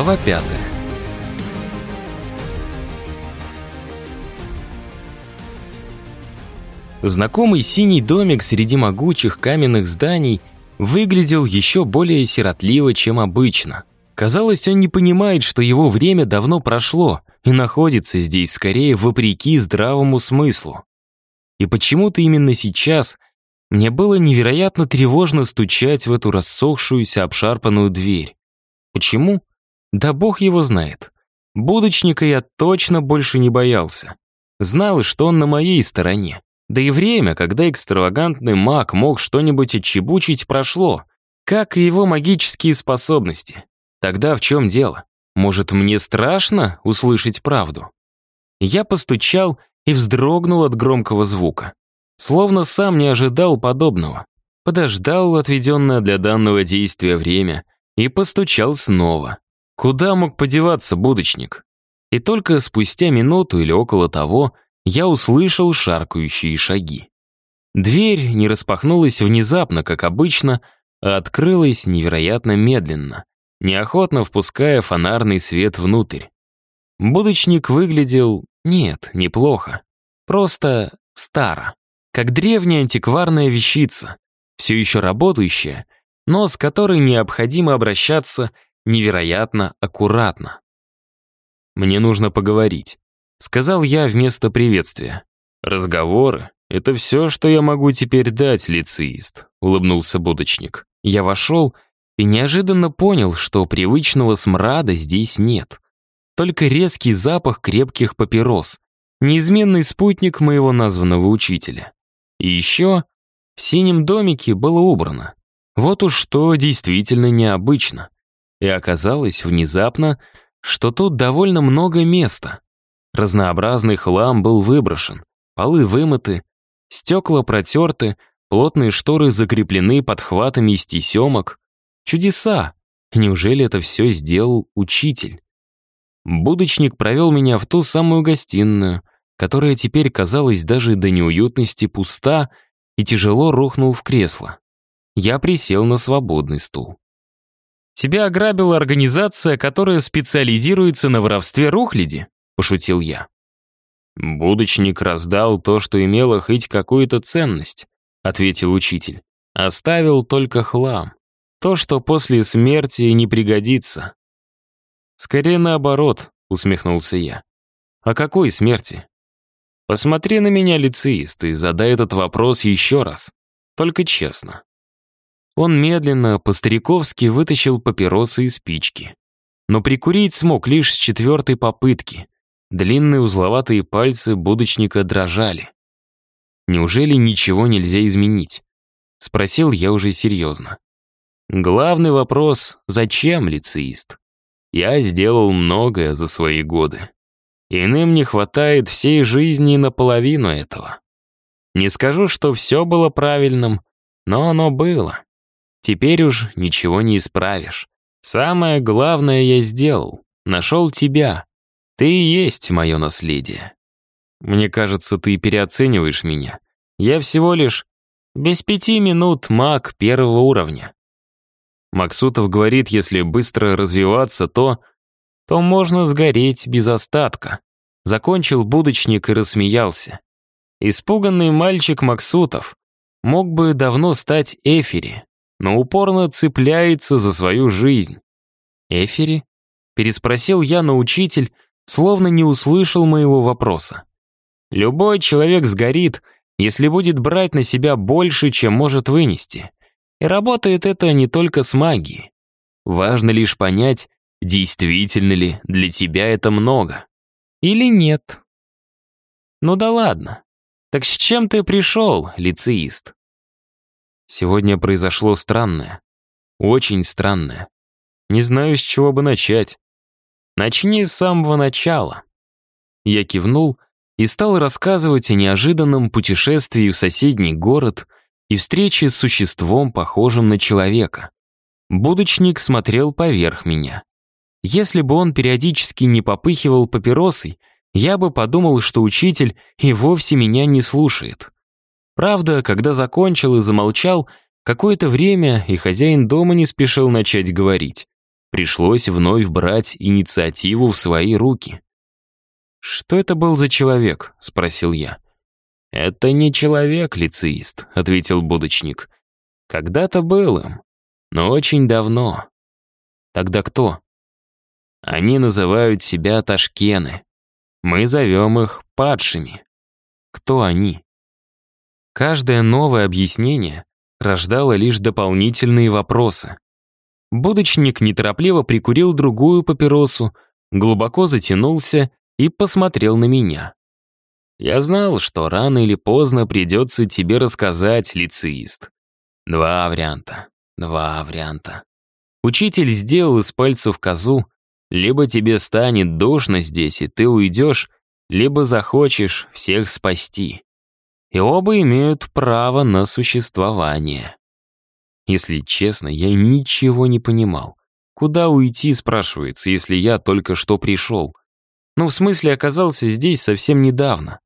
Глава пятая. Знакомый синий домик среди могучих каменных зданий выглядел еще более сиротливо, чем обычно. Казалось, он не понимает, что его время давно прошло и находится здесь скорее вопреки здравому смыслу. И почему-то именно сейчас мне было невероятно тревожно стучать в эту рассохшуюся обшарпанную дверь. Почему? Да бог его знает. Будочника я точно больше не боялся. Знал, что он на моей стороне. Да и время, когда экстравагантный маг мог что-нибудь отчебучить, прошло, как и его магические способности. Тогда в чем дело? Может, мне страшно услышать правду? Я постучал и вздрогнул от громкого звука. Словно сам не ожидал подобного. Подождал отведенное для данного действия время и постучал снова. Куда мог подеваться будочник? И только спустя минуту или около того я услышал шаркающие шаги. Дверь не распахнулась внезапно, как обычно, а открылась невероятно медленно, неохотно впуская фонарный свет внутрь. Будочник выглядел, нет, неплохо, просто старо, как древняя антикварная вещица, все еще работающая, но с которой необходимо обращаться невероятно аккуратно. Мне нужно поговорить. Сказал я вместо приветствия. «Разговоры — это все, что я могу теперь дать, лицеист», — улыбнулся будочник. Я вошел и неожиданно понял, что привычного смрада здесь нет. Только резкий запах крепких папирос, неизменный спутник моего названного учителя. И еще в синем домике было убрано. Вот уж что действительно необычно. И оказалось внезапно, что тут довольно много места. Разнообразный хлам был выброшен, полы вымыты, стекла протерты, плотные шторы закреплены подхватами из тесемок. Чудеса! Неужели это все сделал учитель? Будочник провел меня в ту самую гостиную, которая теперь казалась даже до неуютности пуста, и тяжело рухнул в кресло. Я присел на свободный стул. «Тебя ограбила организация, которая специализируется на воровстве рухляди?» пошутил я. «Будочник раздал то, что имело хоть какую-то ценность», — ответил учитель. «Оставил только хлам. То, что после смерти не пригодится». «Скорее наоборот», — усмехнулся я. «О какой смерти?» «Посмотри на меня, лицеист, и задай этот вопрос еще раз. Только честно». Он медленно, по-стариковски вытащил папиросы и спички. Но прикурить смог лишь с четвертой попытки, Длинные узловатые пальцы будочника дрожали. Неужели ничего нельзя изменить? Спросил я уже серьезно. Главный вопрос — зачем лицеист? Я сделал многое за свои годы. Иным не хватает всей жизни наполовину этого. Не скажу, что все было правильным, но оно было. Теперь уж ничего не исправишь. Самое главное я сделал. Нашел тебя. Ты и есть мое наследие. Мне кажется, ты переоцениваешь меня. Я всего лишь без пяти минут маг первого уровня. Максутов говорит, если быстро развиваться, то... то можно сгореть без остатка. Закончил будочник и рассмеялся. Испуганный мальчик Максутов мог бы давно стать Эфири, но упорно цепляется за свою жизнь. «Эфири?» — переспросил я, но учитель словно не услышал моего вопроса. Любой человек сгорит, если будет брать на себя больше, чем может вынести. И работает это не только с магией. Важно лишь понять, действительно ли для тебя это много. Или нет. Ну да ладно. Так с чем ты пришел, лицеист? Сегодня произошло странное. Очень странное. Не знаю, с чего бы начать. Начни с самого начала». Я кивнул и стал рассказывать о неожиданном путешествии в соседний город и встрече с существом, похожим на человека. Будочник смотрел поверх меня. Если бы он периодически не попыхивал папиросой, я бы подумал, что учитель и вовсе меня не слушает. Правда, когда закончил и замолчал, какое-то время и хозяин дома не спешил начать говорить. Пришлось вновь брать инициативу в свои руки. «Что это был за человек?» — спросил я. «Это не человек, лицеист», — ответил будочник. «Когда-то был им, но очень давно». «Тогда кто?» «Они называют себя Ташкены. Мы зовем их падшими». «Кто они?» Каждое новое объяснение рождало лишь дополнительные вопросы. Будочник неторопливо прикурил другую папиросу, глубоко затянулся и посмотрел на меня. «Я знал, что рано или поздно придется тебе рассказать, лицеист. Два варианта, два варианта. Учитель сделал из пальцев козу, либо тебе станет душно здесь, и ты уйдешь, либо захочешь всех спасти. И оба имеют право на существование. Если честно, я ничего не понимал. Куда уйти, спрашивается, если я только что пришел? Ну, в смысле, оказался здесь совсем недавно.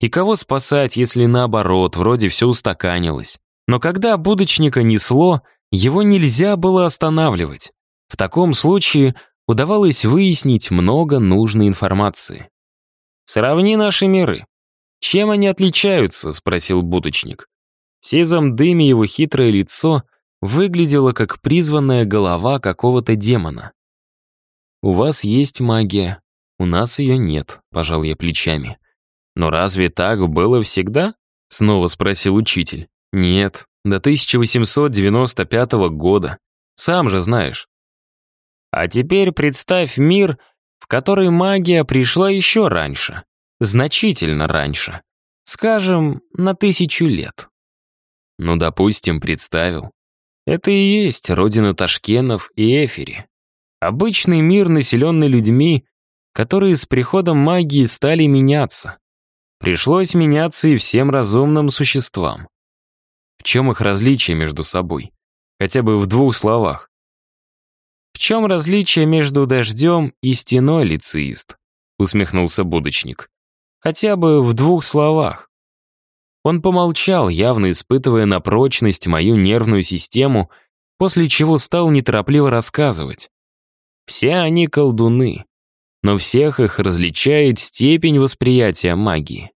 И кого спасать, если наоборот, вроде все устаканилось? Но когда будочника несло, его нельзя было останавливать. В таком случае удавалось выяснить много нужной информации. «Сравни наши миры. Чем они отличаются?» — спросил будочник. В сизом дыме его хитрое лицо выглядело как призванная голова какого-то демона. «У вас есть магия, у нас ее нет», — пожал я плечами. «Но разве так было всегда?» — снова спросил учитель. «Нет, до 1895 года. Сам же знаешь». «А теперь представь мир, в который магия пришла еще раньше, значительно раньше, скажем, на тысячу лет». «Ну, допустим, представил. Это и есть родина Ташкенов и Эфири. Обычный мир, населенный людьми, которые с приходом магии стали меняться. Пришлось меняться и всем разумным существам. В чем их различие между собой? Хотя бы в двух словах. «В чем различие между дождем и стеной, лицеист?» усмехнулся будочник. «Хотя бы в двух словах. Он помолчал, явно испытывая на прочность мою нервную систему, после чего стал неторопливо рассказывать. Все они колдуны, но всех их различает степень восприятия магии.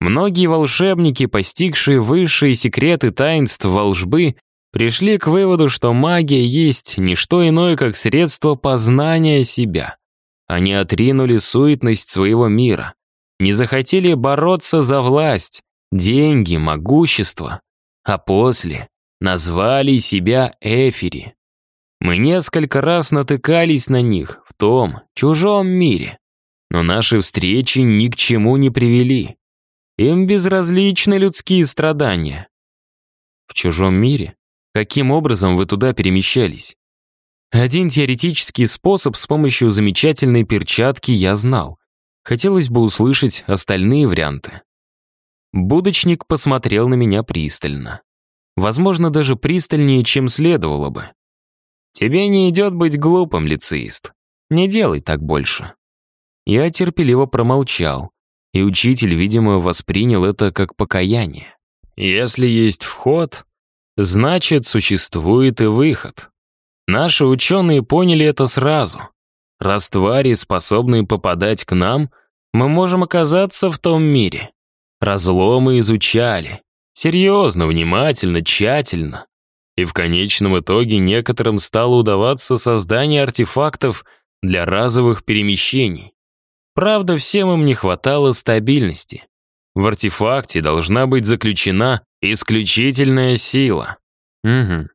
Многие волшебники, постигшие высшие секреты таинств волжбы, пришли к выводу, что магия есть не что иное, как средство познания себя. Они отринули суетность своего мира, не захотели бороться за власть, деньги, могущество, а после назвали себя Эфири. Мы несколько раз натыкались на них в том чужом мире, но наши встречи ни к чему не привели. Им безразличны людские страдания. В чужом мире? Каким образом вы туда перемещались? Один теоретический способ с помощью замечательной перчатки я знал. Хотелось бы услышать остальные варианты. Будочник посмотрел на меня пристально. Возможно, даже пристальнее, чем следовало бы. «Тебе не идет быть глупым, лицеист. Не делай так больше». Я терпеливо промолчал, и учитель, видимо, воспринял это как покаяние. «Если есть вход, значит, существует и выход. Наши ученые поняли это сразу. Раз твари, способные попадать к нам, мы можем оказаться в том мире. Разломы изучали. Серьезно, внимательно, тщательно. И в конечном итоге некоторым стало удаваться создание артефактов для разовых перемещений. Правда, всем им не хватало стабильности. В артефакте должна быть заключена исключительная сила. Угу.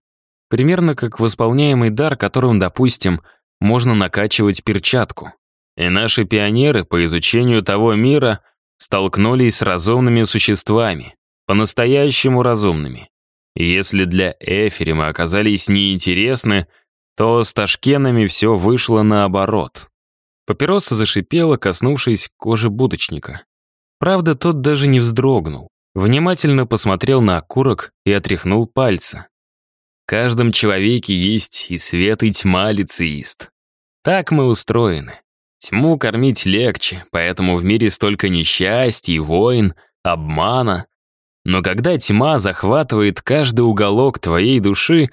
Примерно как восполняемый дар, которым, допустим, можно накачивать перчатку. И наши пионеры по изучению того мира — столкнулись с разумными существами, по-настоящему разумными. И если для Эфири мы оказались неинтересны, то с Ташкенами все вышло наоборот. Папироса зашипела, коснувшись кожи будочника. Правда, тот даже не вздрогнул. Внимательно посмотрел на окурок и отряхнул пальцы. Каждом человеке есть и свет, и тьма лицеист. Так мы устроены. Тьму кормить легче, поэтому в мире столько несчастья войн, обмана. Но когда тьма захватывает каждый уголок твоей души,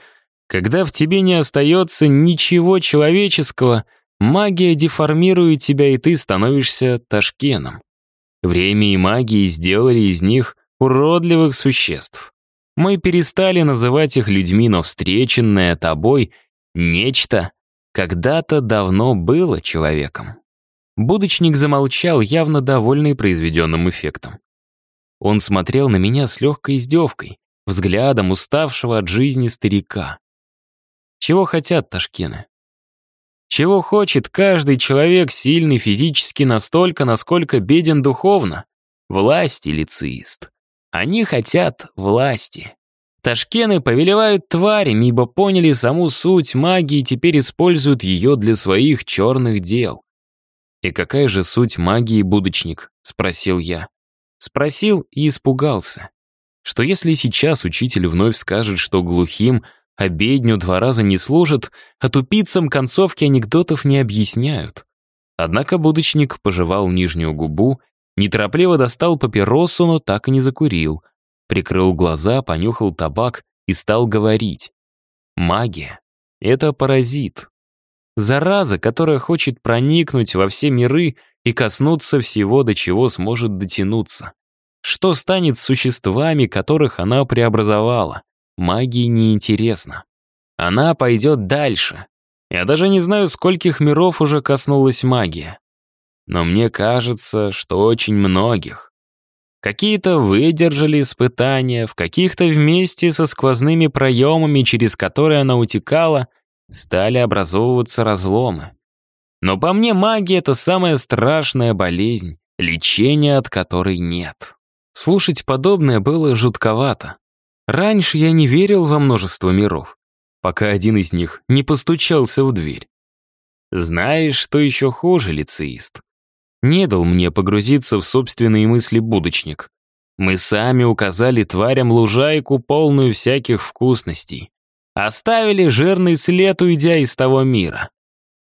Когда в тебе не остается ничего человеческого, магия деформирует тебя, и ты становишься Ташкеном. Время и магии сделали из них уродливых существ. Мы перестали называть их людьми, но встреченное тобой нечто когда-то давно было человеком. Будочник замолчал, явно довольный произведенным эффектом. Он смотрел на меня с легкой издевкой, взглядом уставшего от жизни старика. Чего хотят ташкены? Чего хочет каждый человек, сильный физически настолько, насколько беден духовно? Власти, лицеист. Они хотят власти. Ташкены повелевают тварями, ибо поняли саму суть магии и теперь используют ее для своих черных дел. «И какая же суть магии, будочник?» — спросил я. Спросил и испугался. Что если сейчас учитель вновь скажет, что глухим обедню два раза не служат, а тупицам концовки анекдотов не объясняют? Однако будочник пожевал нижнюю губу, неторопливо достал папиросу, но так и не закурил. Прикрыл глаза, понюхал табак и стал говорить. Магия — это паразит. Зараза, которая хочет проникнуть во все миры и коснуться всего, до чего сможет дотянуться. Что станет с существами, которых она преобразовала? Магии неинтересно. Она пойдет дальше. Я даже не знаю, скольких миров уже коснулась магия. Но мне кажется, что очень многих. Какие-то выдержали испытания, в каких-то вместе со сквозными проемами, через которые она утекала, стали образовываться разломы. Но по мне магия — это самая страшная болезнь, лечения от которой нет. Слушать подобное было жутковато. Раньше я не верил во множество миров, пока один из них не постучался в дверь. Знаешь, что еще хуже, лицеист? Не дал мне погрузиться в собственные мысли будочник. Мы сами указали тварям лужайку, полную всяких вкусностей. Оставили жирный след, уйдя из того мира.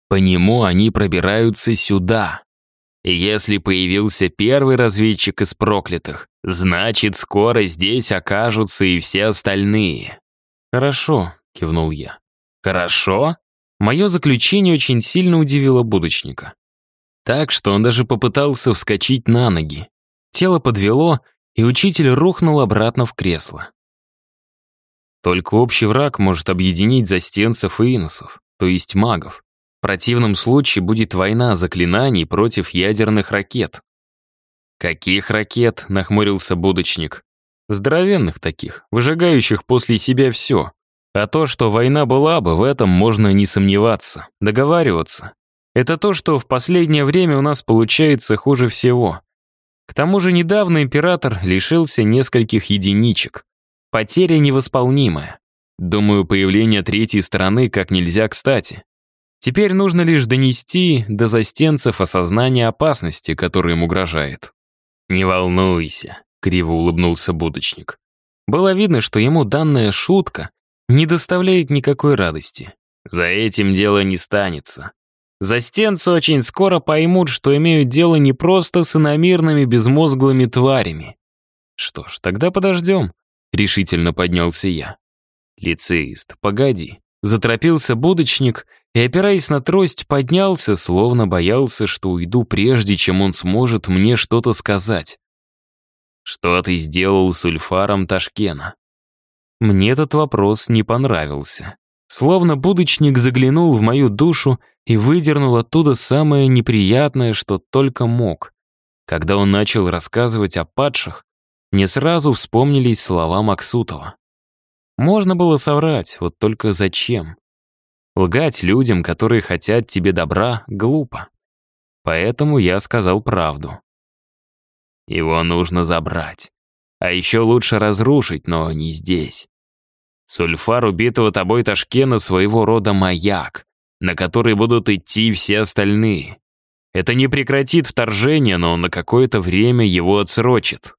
По нему они пробираются сюда. Если появился первый разведчик из проклятых, значит, скоро здесь окажутся и все остальные. «Хорошо», — кивнул я. «Хорошо?» Мое заключение очень сильно удивило будочника. Так что он даже попытался вскочить на ноги. Тело подвело, и учитель рухнул обратно в кресло. Только общий враг может объединить застенцев и иносов, то есть магов. В противном случае будет война заклинаний против ядерных ракет. «Каких ракет?» — нахмурился будочник. «Здоровенных таких, выжигающих после себя все. А то, что война была бы, в этом можно не сомневаться, договариваться. Это то, что в последнее время у нас получается хуже всего. К тому же недавно император лишился нескольких единичек. Потеря невосполнимая. Думаю, появление третьей стороны как нельзя кстати. Теперь нужно лишь донести до застенцев осознание опасности, которая им угрожает. «Не волнуйся», — криво улыбнулся будочник. Было видно, что ему данная шутка не доставляет никакой радости. За этим дело не станется. Застенцы очень скоро поймут, что имеют дело не просто с иномирными безмозглыми тварями. Что ж, тогда подождем, — решительно поднялся я. Лицеист, погоди. Заторопился будочник и, опираясь на трость, поднялся, словно боялся, что уйду прежде, чем он сможет мне что-то сказать. «Что ты сделал с Ульфаром Ташкена?» Мне этот вопрос не понравился. Словно будочник заглянул в мою душу и выдернул оттуда самое неприятное, что только мог. Когда он начал рассказывать о падших, мне сразу вспомнились слова Максутова. Можно было соврать, вот только зачем? Лгать людям, которые хотят тебе добра, глупо. Поэтому я сказал правду. Его нужно забрать. А еще лучше разрушить, но не здесь. Сульфар убитого тобой Ташкена своего рода маяк, на который будут идти все остальные. Это не прекратит вторжение, но на какое-то время его отсрочит.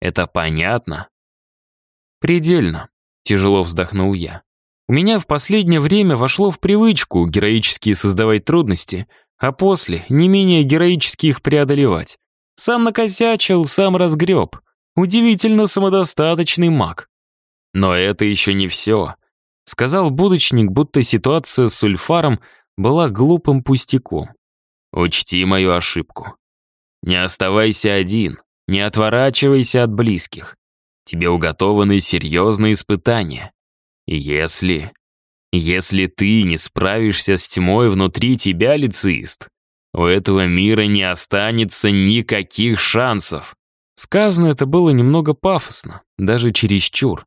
Это понятно? Предельно. Тяжело вздохнул я. У меня в последнее время вошло в привычку героически создавать трудности, а после не менее героически их преодолевать. Сам накосячил, сам разгреб. Удивительно самодостаточный маг. Но это еще не все. Сказал будочник, будто ситуация с Ульфаром была глупым пустяком. Учти мою ошибку. Не оставайся один, не отворачивайся от близких. Тебе уготованы серьезные испытания. Если... Если ты не справишься с тьмой внутри тебя, лицеист, у этого мира не останется никаких шансов. Сказано это было немного пафосно, даже чересчур.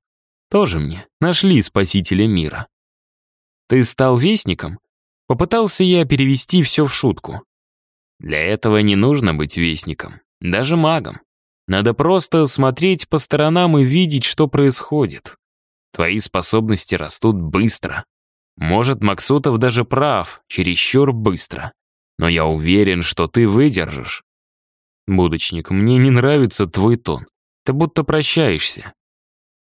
Тоже мне нашли спасителя мира. Ты стал вестником? Попытался я перевести все в шутку. Для этого не нужно быть вестником, даже магом. Надо просто смотреть по сторонам и видеть, что происходит. Твои способности растут быстро. Может, Максутов даже прав, чересчур быстро. Но я уверен, что ты выдержишь. Будочник, мне не нравится твой тон. Ты будто прощаешься.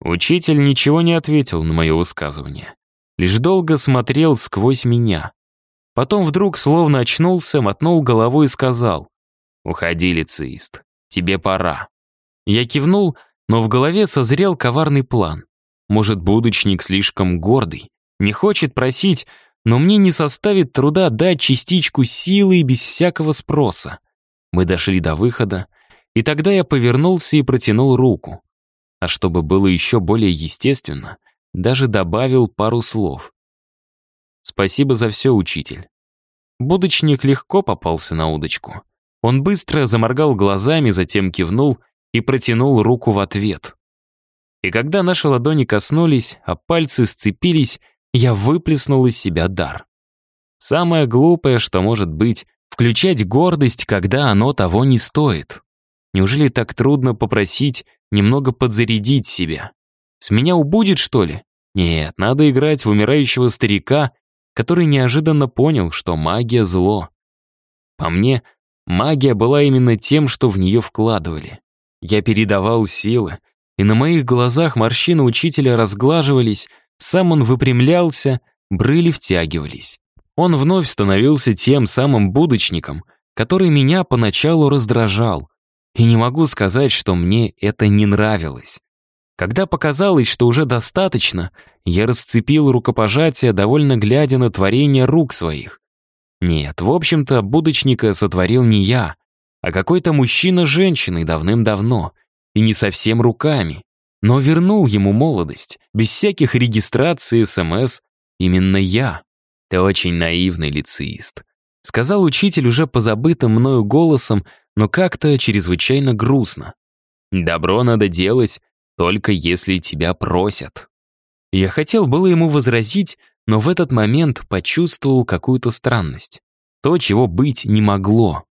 Учитель ничего не ответил на мое высказывание. Лишь долго смотрел сквозь меня. Потом вдруг словно очнулся, мотнул головой и сказал. «Уходи, лицеист, тебе пора». Я кивнул, но в голове созрел коварный план. Может, будочник слишком гордый, не хочет просить, но мне не составит труда дать частичку силы без всякого спроса. Мы дошли до выхода, и тогда я повернулся и протянул руку. А чтобы было еще более естественно, даже добавил пару слов. «Спасибо за все, учитель». Будочник легко попался на удочку. Он быстро заморгал глазами, затем кивнул и протянул руку в ответ. И когда наши ладони коснулись, а пальцы сцепились, я выплеснул из себя дар. Самое глупое, что может быть, включать гордость, когда оно того не стоит. Неужели так трудно попросить немного подзарядить себя? С меня убудет, что ли? Нет, надо играть в умирающего старика, который неожиданно понял, что магия — зло. По мне, магия была именно тем, что в нее вкладывали. Я передавал силы, и на моих глазах морщины учителя разглаживались, сам он выпрямлялся, брыли втягивались. Он вновь становился тем самым будочником, который меня поначалу раздражал. И не могу сказать, что мне это не нравилось. Когда показалось, что уже достаточно, я расцепил рукопожатие, довольно глядя на творение рук своих. Нет, в общем-то, будочника сотворил не я, а какой-то мужчина женщиной давным-давно, и не совсем руками но вернул ему молодость, без всяких регистраций, СМС. Именно я. Ты очень наивный лицеист. Сказал учитель уже позабытым мною голосом, но как-то чрезвычайно грустно. Добро надо делать, только если тебя просят. Я хотел было ему возразить, но в этот момент почувствовал какую-то странность. То, чего быть не могло.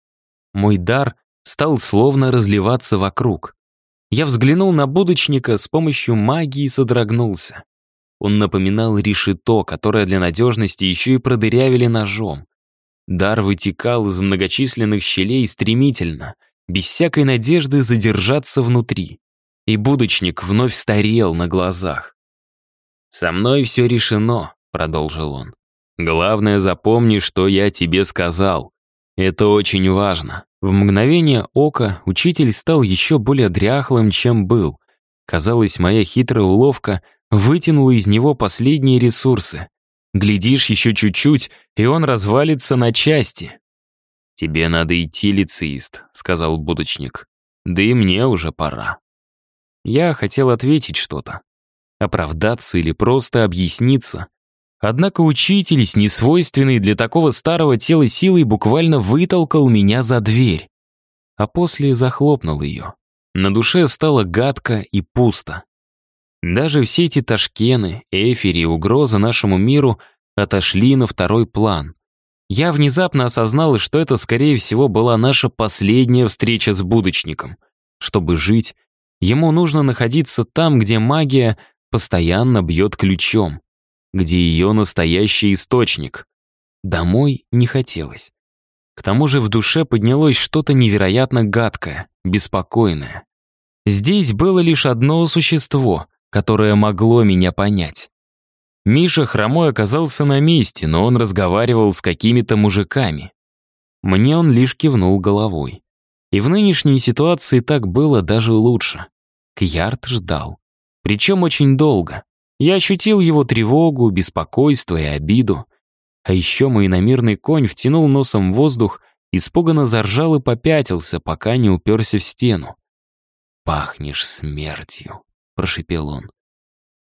Мой дар стал словно разливаться вокруг. Я взглянул на будочника с помощью магии и содрогнулся. Он напоминал решето, которое для надежности еще и продырявили ножом. Дар вытекал из многочисленных щелей стремительно, без всякой надежды задержаться внутри. И будочник вновь старел на глазах. «Со мной все решено», — продолжил он. «Главное, запомни, что я тебе сказал. Это очень важно. В мгновение ока учитель стал еще более дряхлым, чем был. Казалось, моя хитрая уловка вытянула из него последние ресурсы. Глядишь еще чуть-чуть, и он развалится на части. «Тебе надо идти, лицеист», — сказал будочник. «Да и мне уже пора». Я хотел ответить что-то. Оправдаться или просто объясниться, Однако учитель с несвойственной для такого старого тела силой буквально вытолкал меня за дверь, а после захлопнул ее. На душе стало гадко и пусто. Даже все эти ташкены, эфири и угрозы нашему миру отошли на второй план. Я внезапно осознал, что это, скорее всего, была наша последняя встреча с будочником. Чтобы жить, ему нужно находиться там, где магия постоянно бьет ключом где ее настоящий источник. Домой не хотелось. К тому же в душе поднялось что-то невероятно гадкое, беспокойное. Здесь было лишь одно существо, которое могло меня понять. Миша хромой оказался на месте, но он разговаривал с какими-то мужиками. Мне он лишь кивнул головой. И в нынешней ситуации так было даже лучше. Кьярд ждал. Причем очень долго. Я ощутил его тревогу, беспокойство и обиду. А еще мой иномирный конь втянул носом в воздух, испуганно заржал и попятился, пока не уперся в стену. «Пахнешь смертью», — прошипел он.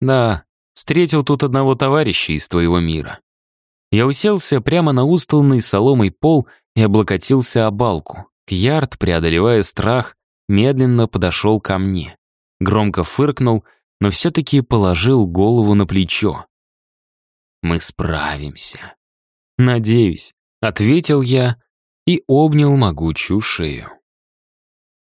«Да, встретил тут одного товарища из твоего мира». Я уселся прямо на устланный соломой пол и облокотился о балку. Кьярд, преодолевая страх, медленно подошел ко мне. Громко фыркнул, но все-таки положил голову на плечо. «Мы справимся». «Надеюсь», — ответил я и обнял могучую шею.